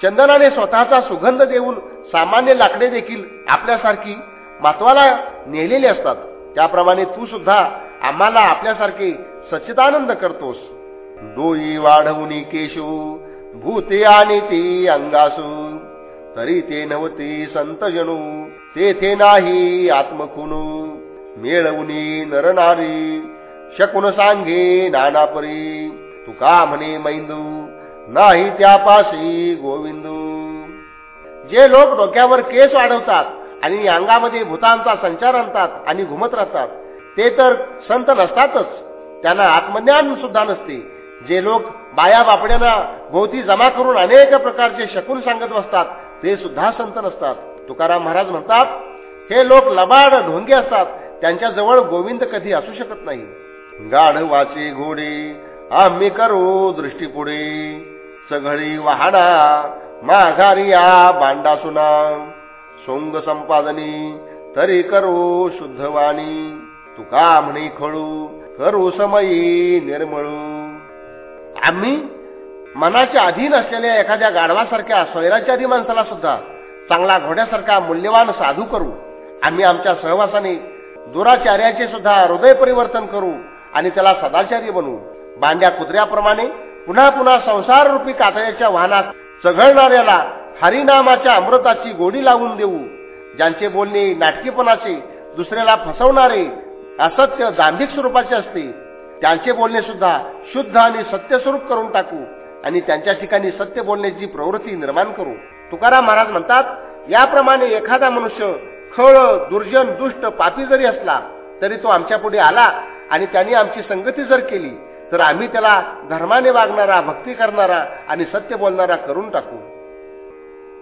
चंदनाने स्वतःचा सुगंध देऊन सामान्य लाकडे देखील आपल्यासारखी मातवाला नेलेली असतात. त्याप्रमाणे तू सुद्धा आम्हाला आपल्यासारखे सच्चिदानंद करतोस. डोई वाढवून केशू भूते आणि ती अंगासू. तरी ते नव्हती संत जनू तेथे नाही आत्मखुनू मेळवणी नरनारी शकून सांगे नानापरी. तुका म्हणे मैंदू नाही त्यापाशी गोविंदू. जे लोक डोक्यावर केस वाढवतात आणि अंगामध्ये भूतांचा संचार आणतात आणि घुमत राहतात ते तर संत नसतातच. त्यांना आत्मज्ञान सुद्धा नसते. जे लोक बाया बापड्यांना भोवती जमा करून अनेक प्रकारचे शकून सांगत बसतात. ते सुद्धा संत नसतात. तुकाराम महाराज म्हणतात हे लोक लबाड ढोंगे असतात. त्यांच्या जवळ गोविंद कधी असू शकत नाही. गाढवाचे घोडे आम्ही करू दृष्टी पुढे. सगळी वाहना माघारिया बांडासुना सोंग संपादनी तरी करू शुद्धवाणी तुका म्हणे खळू करू समयी निर्मळू. आम्ही मनाच्या अधीन असलेल्या एखाद्या गाढवासारख्या स्वैराचारी माणसाला सुद्धा चांगला घोड्यासारखा मूल्यवान साधू करू. आम्ही आमच्या सहवासाने दुराचार्याचे सुद्धा हृदय परिवर्तन करू आणि त्याला सदाचारी बनवू बांड्या कुत्र्याप्रमाणे पुन्हा पुन्हा संसार रूपी कातळ्याच्या वाहनात चघळणाऱ्याला हरिनामाच्या अमृताची गोडी लावून देऊ. ज्यांचे बोलणे नाटकीपणाचे दुसऱ्याला फसवणारे असत्य दांभिक स्वरूपाचे असते त्यांचे बोलणे सुद्धा शुद्ध आणि सत्यस्वरूप करून टाकू आणि त्यांच्या ठिकाणी सत्य बोलण्याची प्रवृत्ती निर्माण करू. तुकाराम महाराज म्हणतात याप्रमाणे एखादा मनुष्य खळ दुर्जन दुष्ट पापी जरी असला तरी तो आमच्या पुढे आला आणि त्यांनी आमची संगती जर केली तर आम्ही त्याला धर्माने वागणारा भक्ती करणारा आणि सत्य बोलणारा करून टाकू.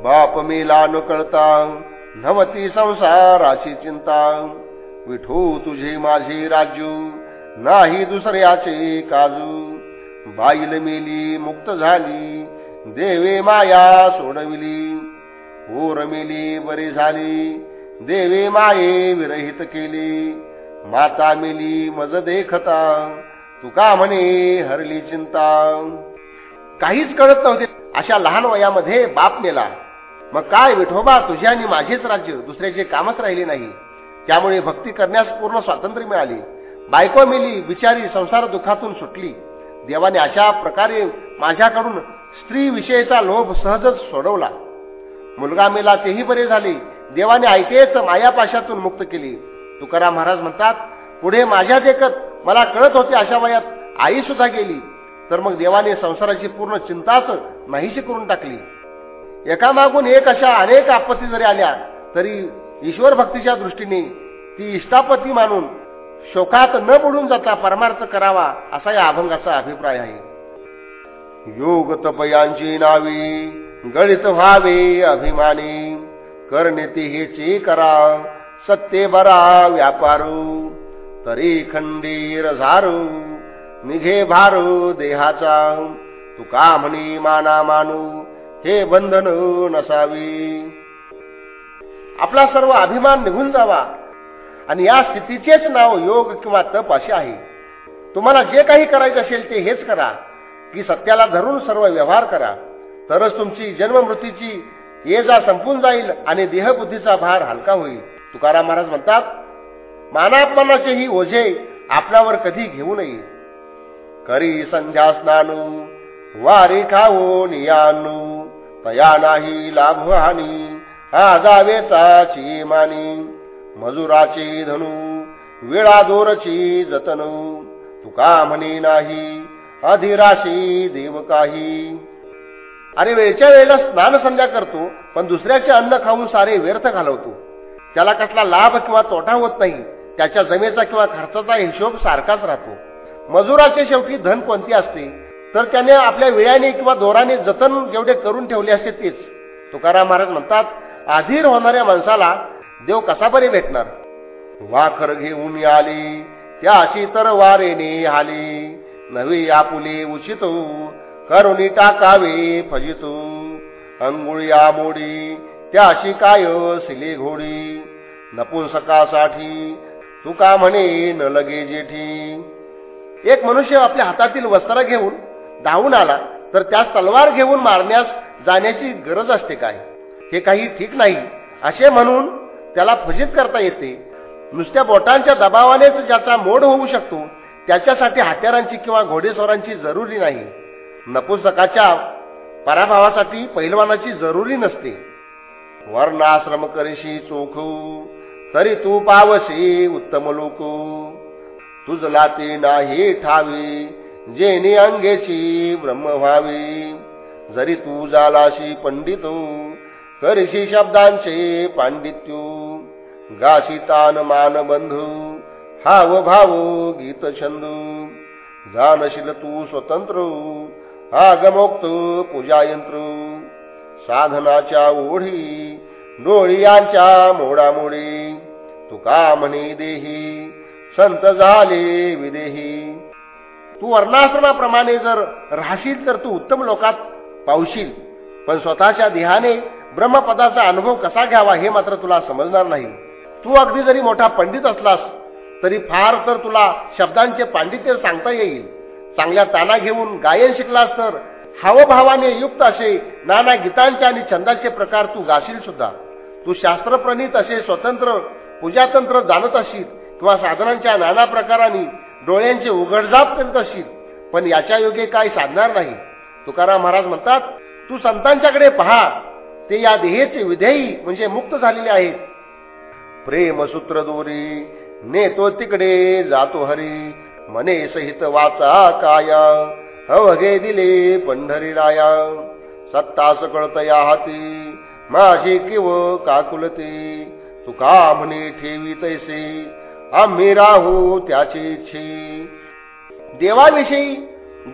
बाप मेला न कळता नवती संसाराची चिंता विठू तुझे माझे राजू. नाही दुसऱ्याचे काजू. बाईल मेली मुक्त झाली. देवे माया सोडविली. ओर मेली बरी झाली. देवे माये विरहित केली. माता मेली मज देखता. तुका म्हणे हरली चिंता. काहीच कळत नव्हते. अशा लहान वयामध्ये बाप मेला. मग काय विठोबा तुझे आणि माझेच राज्य दुसऱ्याचे कामच राहिले नाही. त्यामुळे भक्ती करण्यास पूर्ण स्वातंत्र्य मिळाले. बायको मिली विचारी संसार दुःखातून सुटली. देवाने अशा प्रकारे माझ्याकडून स्त्री विषयीचा लोभ सहजच सोडवला. मुलगा मेला तेही बरे झाले. देवाने ऐकेच मायापाशातून मुक्त केली. तुकाराम महाराज म्हणतात पुढे माझ्या देखत मला कळत होते अशा वयात आई सुद्धा गेली. तर मग देवाने संसाराची पूर्ण चिंताच नाहीशी करून टाकली. एकामागून एक अशा अनेक आपत्ती जरी आल्या तरी ईश्वर भक्तीच्या दृष्टीने ती इष्टापती मानून शोकात न बुडून जाता परमार्थ करावा असा या अभंगाचा अभिप्राय आहे. योग तपयांची नावी गळित व्हावे अभिमानी. करणे हिची करा सत्य बरा व्यापारू. तरी खंडीर झारू निघे भारू देहाचा. तुका म्हणी माना मानू हे बंधन नसावी. आपला सर्व अभिमान निघून जावा. आणि या स्थितीचेच नाव योग किंवा तप असे आहे. तुम्हाला जे काही करायचे असेल ते हेच करा की सत्याला धरून सर्व व्यवहार करा. तरच तुमची जन्ममृत्यूची ये जा संपून जाईल आणि देहबुद्धीचा भार हलका होईल. तुकाराम महाराज म्हणतात मानापमानाचे ही ओझे आपल्यावर कधी घेऊ नये. करी संध्या स्नानू वारी खाओ नियानू तया नाही लाभ हानी हा जावेचाची मानी मजुराची धनु वेळा दोरची जतनू. तुका म्हणे नाही अधिराशी देव काही. अरे वेळच्या वेळेला स्नान संध्या करतो पण दुसऱ्याचे अन्न खाऊन सारे व्यर्थ घालवतो. त्याला कसला लाभ किंवा तोटा होत नाही त्याच्या जमेचा किंवा खर्चाचा हिशोब सारखाच राहतो. मजुराचे शेवटी धन कोणती असते तर त्याने आपल्या वेळाने किंवा दोराने जतन जेवढे करून ठेवले असते तेच. तुकाराम महाराज म्हणतात आधीर होणाऱ्या माणसाला देव कसा बरे भेटणार? वाखर घेऊन आली त्या अशी तर वारेने आली नवी आपुले उचितो करुणी टाकावे फजितो. अंगुळी मोडी त्या अशी काय सिली घोडी. नपुंसकासाठी तुका म्हणे न लगे जेठी. एक मनुष्य आपल्या हातातील वस्त्र घेऊन धावून आला तर त्यास तलवार घेऊन मारण्यास जाण्याची गरज असते काय? हे काही ठीक नाही असे म्हणून त्याला फजित करता येते. नुसत्या बोटांच्या दबावानेच ज्याचा मोड होऊ शकतो त्याच्यासाठी हत्यारांची किंवा घोडेस्वरांची जरुरी नाही. नपुसकाच्या पराभवासाठी पैलवानाची जरुरी नसते. वर्णाश्रम करीशी चोख तरी तू पावशी उत्तम लोक. तुझला ते नाही ठावी जेने अंगेची ब्रह्म व्हावी. जरी तू जालाशी पंडित करशी शब्दांचे पांडित्यू गासितान तान मान बंधू हाव भाव गीत छंदू. जानशील तू स्वतंत्र आगमोक्त पूजायंत्र. साधनाच्या ओढी डोळियांच्या मोडामोडी. तुका म्हणे देही संत झाले विदेही. तू वर्णाश्रमाप्रमाणे जर राहशील तर तू उत्तम लोकात पावशील. पण स्वतःच्या देहाने ब्रह्मपदाचा अनुभव कसा घ्यावा हे मात्र तुला समजणार नाही. तू अगदी जरी मोठा पंडित असलास तरी फार तर तुला शब्दांचे पांडित्य सांगता येईल. चांगल्या ताना घेऊन गायन शिकलास तर हावभावाने युक्त असे नाना गीतांचे आणि छंदाचे प्रकार तू गाशील सुद्धा. तू शास्त्रप्रणित असे स्वतंत्र पूजातंत्र जाणत असशील किंवा साधनांच्या नाना प्रकारांनी डोळ्यांचे उघडजाप करीत असशील पण याच्या योगे काही साधणार नाही. तुकाराम महाराज म्हणतात तू संतांच्याकडे पहा ते या देहेचे विधेयी म्हणजे मुक्त झालेले आहेत. प्रेम सूत्र दोरी नेतो तिकडे जातो हरी मने सहित वाचा काया अवघे दिले पंढरी राया. सत्ता सकळत या हाती माझी किव काकुलती. तुका म्हणे ठेवी तैसे आम्ही राहू त्याची इच्छी. देवाविषयी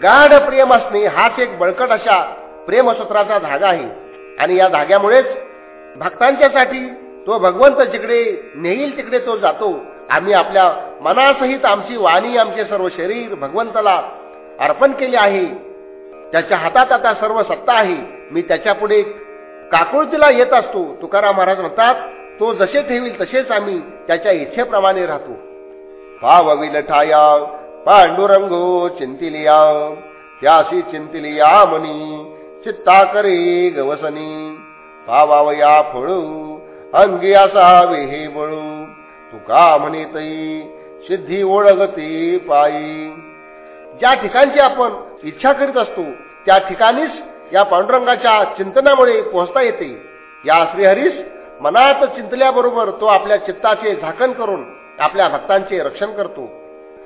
गाढ प्रेम असणे हाच एक बळकट अशा प्रेमसूत्राचा धागा आहे. आणि या धाग्यामुळेच भक्तांच्यासाठी तो भगवंत जिकडे नेईल तिकडे तो जातो. आम्ही आपल्या मनासहित आमची वाणी आमचे सर्व शरीर भगवंताला अर्पण केले आहे. त्याच्या हातात आता सर्व सत्ता आहे. मी त्याच्या पुढे काकुळतीला येत असतो. तुकाराम महाराज म्हणतात तो जसे ठेवील तसेच आम्ही त्याच्या इच्छेप्रमाणे राहतो. पाव विलठाया पांडुरंगो चिंतिलिया त्याशी चिंतिलिया मनी चित्ता करे गवसनी. पावावया फळू अंगी असावे हे बळू. तुका म्हणे तई सिद्धी ओळखते पायी. ज्या ठिकाणची आपण इच्छा करीत असतो त्या ठिकाणीच या पांडुरंगाच्या चिंतनामुळे पोहोचता येते. या श्रीहरीस मनात चिंतल्याबरोबर तो आपल्या चित्ताचे झाकण करून आपल्या भक्तांचे रक्षण करतो.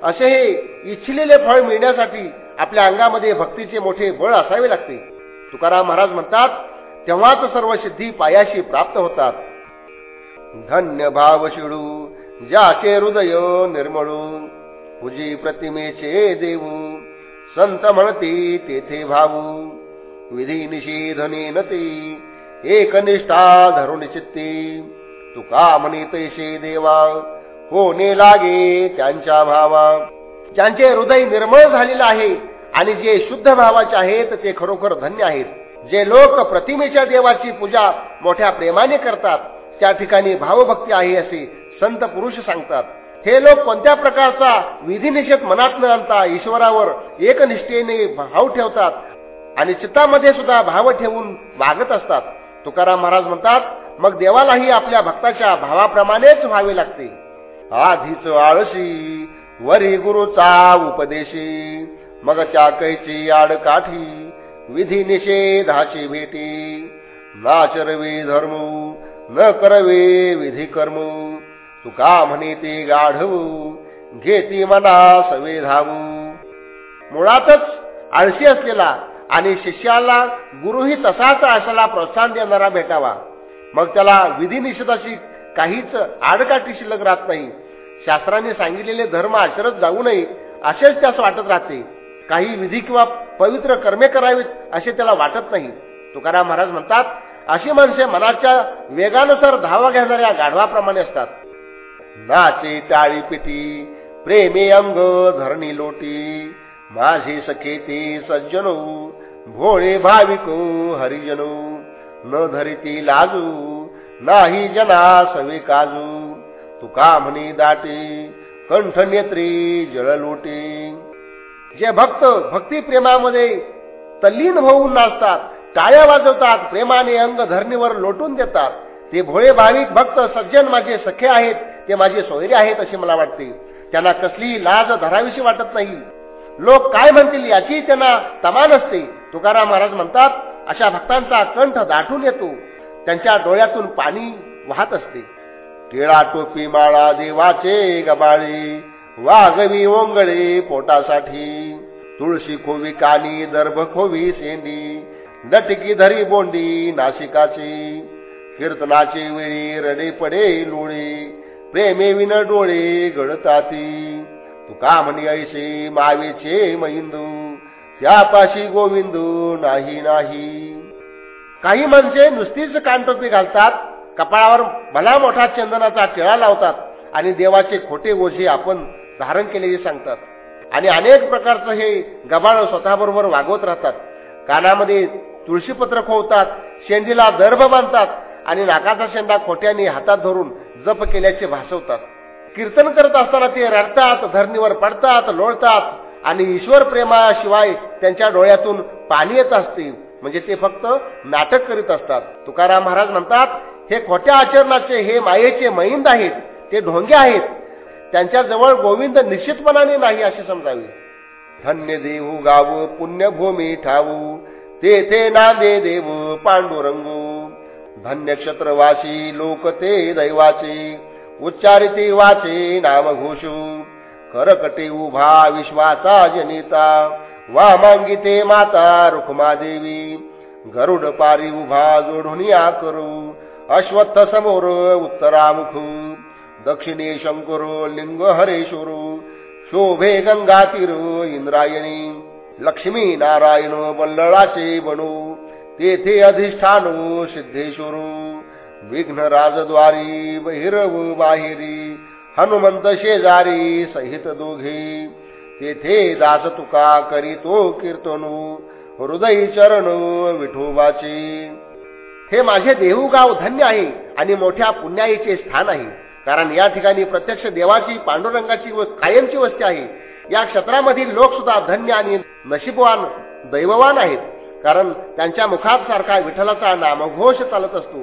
असे हे इच्छिलेले फळ मिळण्यासाठी आपल्या अंगामध्ये भक्तीचे मोठे बळ असावे लागते. तुकाराम महाराज म्हणतात तेव्हाच सर्व सिद्धी पायाशी प्राप्त होतात. धन्य भाव शिडू ज्याचे हृदय निर्मळू पूजी प्रतिमेचे देऊ संत म्हणते तेथे भाऊ विधी निषेधने नती एकनिष्ठा धरून चित्ती. तुका म्हणे तैसे देवा होणे लागे त्यांच्या भावा. ज्यांचे हृदय निर्मळ झालेलं आहे आणि जे शुद्ध भावाचे आहेत ते खरोखर धन्य आहेत. जे लोक प्रतिमेच्या देवाची पूजा मोठ्या प्रेमाने करतात त्या ठिकाणी भावभक्ती आहे असे संत पुरुष सांगतात. हे लोक कोणत्या प्रकारचा विधिनिषेध मनात न आणता ईश्वरावर एकनिष्ठेने भाव ठेवतात आणि चित्तामध्ये सुद्धा भाव ठेवून वागत असतात. तुकाराम महाराज म्हणतात मग देवालाही आपल्या भक्ताच्या भावाप्रमाणेच व्हावे लागते. आधीच आळशी वरी गुरुचा उपदेशी. मग त्या कैची आडकाठी विधी निषेधाची भेटी. नाचरवी धर्म न करवे विधी कर्म. तुका म्हणे ते गाढवू घेती मना सवे धावू मुळातच आळशी असलेला आणि शिष्याला गुरुही तसाच अशाला प्रोत्साहन देणारा भेटावा. मग त्याला विधी निषेधाची काहीच आडकाठी शिल्लक राहत नाही. शास्त्राने सांगितलेले धर्म आचरत जाऊ नये असेच त्यास वाटत राहते. काही विधी किंवा पवित्र कर्मे करावीत असे त्याला वाटत नाही. तुकाराम महाराज म्हणतात अशी माणसे मनाच्या वेगानुसार धावा घेणाऱ्या गाढवाप्रमाणे असतात. नाचे टाळी पिटी प्रेमे अंग धरणी लोटी माझे सखे ते सज्जनो भोळे भाविको हरिजनो न धरिती लाजू नाही जना सवे काजू. तुका म्हणी दाटे कंठ नेत्री जळ लोटे जे भक्त भक्ती प्रेमामध्ये तल्लीन होऊन नाचतात टाळ्या वाजवतात प्रेमाने अंग धरणीवर लोटून देतात ते भोळे भाविक भक्त सज्जन माझे सखे आहेत ते माझे सोयरे आहेत असे मला वाटते. त्यांना कसली लाज धरावीशी वाटत नाही. लोक काय म्हणतील याची त्यांना तमान असते. तुकाराम महाराज म्हणतात अशा भक्तांचा कंठ दाटून येतो. त्यांच्या डोळ्यातून पाणी वाहत असते. टिळा टोपी माळा देवाचे गबाळे. वाघवी ओंगळे पोटासाठी. तुळशी खोवी कानी दर्भ खोवी सेंडी लटकी धरी बोंडी नाशिकाची. कीर्तनाची वेळी रडे पडे लोळे प्रेमे विन डोळे गळताती. तुका म्हणी ऐसे मावेचे मैंदू त्यापाशी गोविंदू नाही नाही. काही म्हणजे नुसतीच कानटोपी घालतात कपाळावर भला मोठा चंदनाचा टिळा लावतात आणि देवाचे खोटे ओझे आपण धारण केलेली सांगतात. आणि अनेक प्रकारचं हे गबाळ स्वतःबरोबर वागवत राहतात. कानामध्ये तुळशीपत्र खोवतात शेंडीला दर्भ बांधतात आणि नाकाचा शेंडा खोट्याने हातात धरून जप केल्याचे भासवतात. कीर्तन करत असताना ते रडतात धरणीवर पडतात लोळतात आणि ईश्वर प्रेमाशिवाय त्यांच्या डोळ्यातून पाणी येत असते. म्हणजे ते फक्त नाटक करीत असतात. तुकाराम महाराज म्हणतात हे खोट्या आचरणाचे हे मायेचे मैंद आहेत. ते ढोंगे आहेत. त्यांच्याजवळ गोविंद निश्चितपणाने नाही असे समजावे. धन्य देऊ गाव पुण्यभूमी ठाऊ. तेथे नांदे देव पांडुरंगू. धन्य क्षत्रवासी लोक ते दैवाचे उच्चारिते वाचे नाम घोषू करकटे उभा विश्वाचा जनिता. वा मांगिते माता रुक्मादेवी. गरुड पारी उभा जोडून या करू. अश्वत्थ समोर उत्तरामुखू. दक्षिणे शंकरो लिंग हरेश्वर शोभे गंगातीर इंद्रायणी लक्ष्मी नारायण बल्लळाचे बनू तेथे अधिष्ठानो सिद्धेश्वरो विघ्न राजद्वारी बहिरव बाहिरी हनुमंत शेजारी सहित दोघे तेथे दास तुका करीतो कीर्तनू हृदय चरण विठोबाचे. हे माझे देहू गाव धन्य आहे आणि मोठ्या पुण्याईचे स्थान आहे. कारण या ठिकाणी प्रत्यक्ष देवाची पांडुरंगाची व कायमची वस्ती आहे. या क्षेत्रामधील लोक सुद्धा धन्य आणि नशीबवान दैववान आहेत. कारण त्यांच्या मुखात सारखा विठ्ठलाचा नामघोष चालत असतो.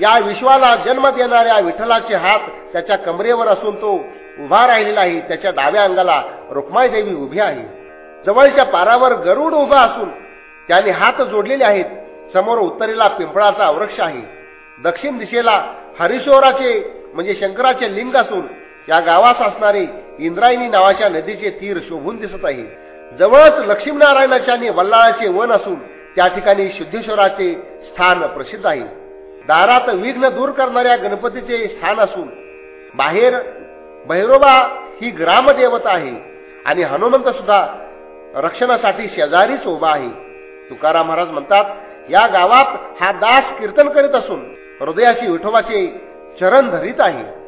या विश्वाला जन्म देणाऱ्या विठ्ठलाचे हात त्याच्या कमरेवर असून तो उभा राहिलेला आहे. त्याच्या डाव्या अंगाला रुक्माई देवी उभी आहे. जवळच्या पारावर गरुड उभा असून त्याने हात जोडलेले आहेत. समोर उत्तरेला पिंपळाचा वृक्ष आहे. दक्षिण दिशेला हरिशोराचे म्हणजे शंकराचे लिंग असून या गावास असणारे इंद्रायणी नावाच्या नदीचे तीर शोभून दिसत आहे. जवळच लक्ष्मीनारायणाचे आणि वल्लाळाचे वन असून त्या ठिकाणी शुद्धेश्वराचे स्थान प्रसिद्ध आहे. दारात विघ्न दूर करणाऱ्या गणपतीचे स्थान असून बाहेर भैरोबा ही ग्रामदेवता आहे आणि हनुमंत सुद्धा रक्षणासाठी शेजारीच उभा आहे. तुकाराम महाराज म्हणतात या गावात हा दास कीर्तन करीत असून हृदयाची विठोबाचे चरण धरीत आहे.